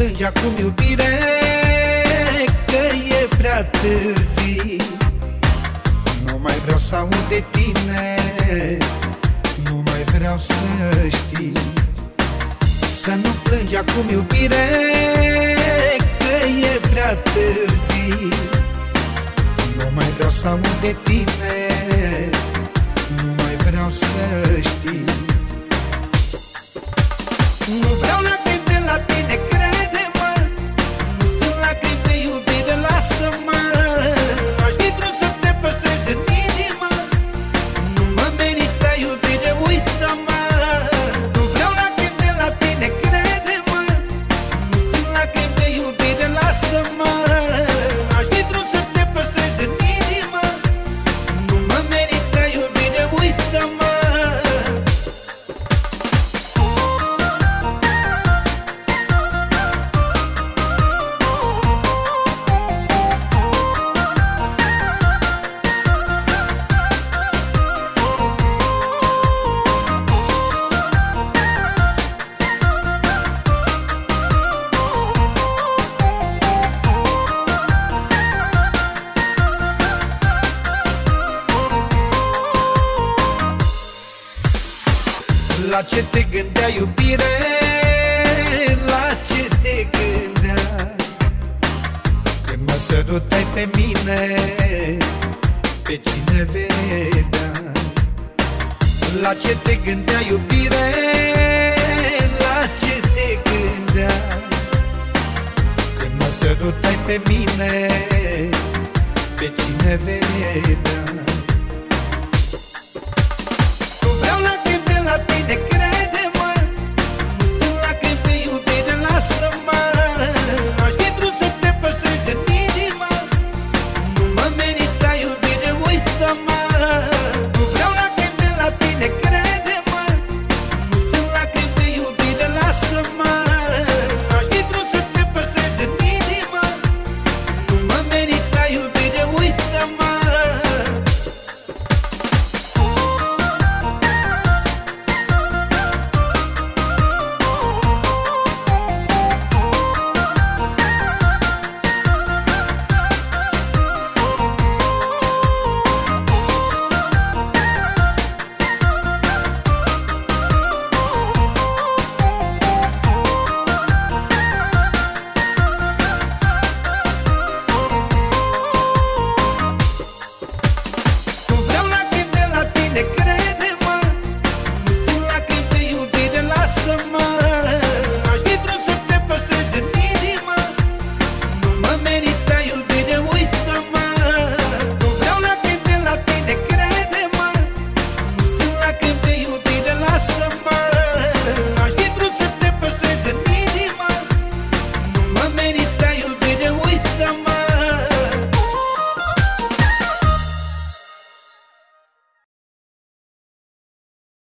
plângi acum iubire Că e prea târziu. Nu mai vreau să aud de tine Nu mai vreau să știi Să nu plângi acum iubire Că e prea târziu. Nu mai vreau să aud de tine Nu mai vreau să știi La ce te gândea iubire? La ce te gândea Când mă sărutai pe mine Pe cine vedea La ce te gândea iubire? La ce te gândea Când mă sărutai pe mine Pe cine vedea Nu vreau lacrimi de la